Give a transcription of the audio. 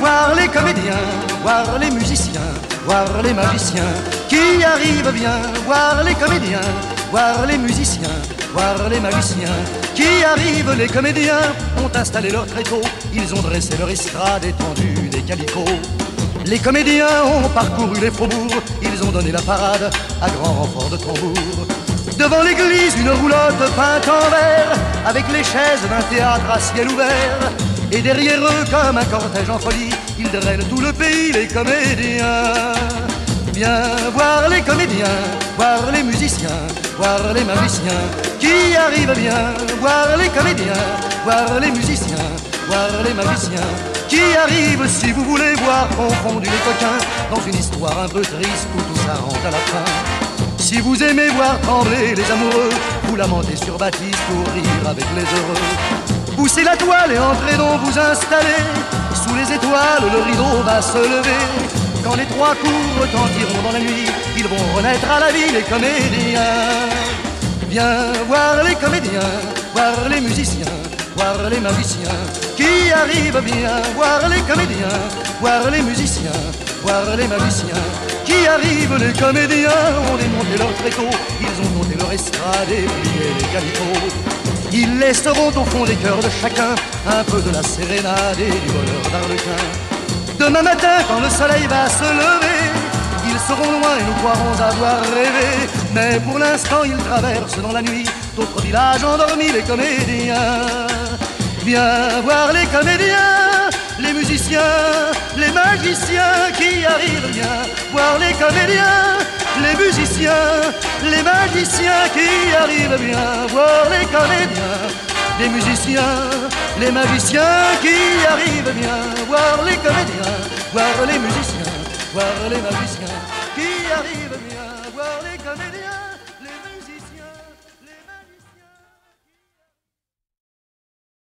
voir les musiciens, voir les magiciens qui arrivent bien, voir les comédiens, voir les musiciens, voir les magiciens qui arrivent. Les comédiens ont installé leur tréteau, ils ont dressé leur estrade étendue des calicots. Les comédiens ont parcouru les faubourgs, ils ont donné la parade à grand renfort de tambour. Devant l'église, une roulotte peinte en vert, avec les chaises d'un théâtre à ciel ouvert. Et derrière eux, comme un cortège en folie, ils drainent tout le pays, les comédiens. Viens voir les comédiens, voir les musiciens, voir les magiciens qui arrivent bien, voir les comédiens, voir les musiciens, voir les magiciens qui arrivent si vous voulez voir confondu les coquins dans une histoire un peu triste où tout ça rentre à la fin. Si vous aimez voir trembler les amoureux, vous lamentez sur Baptiste pour rire avec les heureux. Poussez la toile et entrez donc vous installer. Sous les étoiles, le rideau va se lever. Quand les trois coups retentiront dans la nuit, ils vont renaître à la vie les comédiens. Viens voir les comédiens, voir les musiciens, voir les magiciens qui arrivent bien, voir les comédiens, voir les musiciens, voir les magiciens arrivent. Les comédiens ont démonté leur tréteau, ils ont monté leur estrade et plié les calicots. Ils laisseront au fond des cœurs de chacun un peu de la sérénade et du bonheur d'Arlequin. Demain matin, quand le soleil va se lever, ils seront loin et nous croirons avoir rêvé. Mais pour l'instant, ils traversent dans la nuit d'autres villages endormis, les comédiens. Viens voir les comédiens, les musiciens, les magiciens qui arrivent bien. Voir les comédiens, les musiciens, les magiciens qui arrivent bien. Voir les comédiens, les musiciens, les magiciens qui arrivent bien. Voir les comédiens, voir les musiciens, voir les magiciens qui arrivent bien.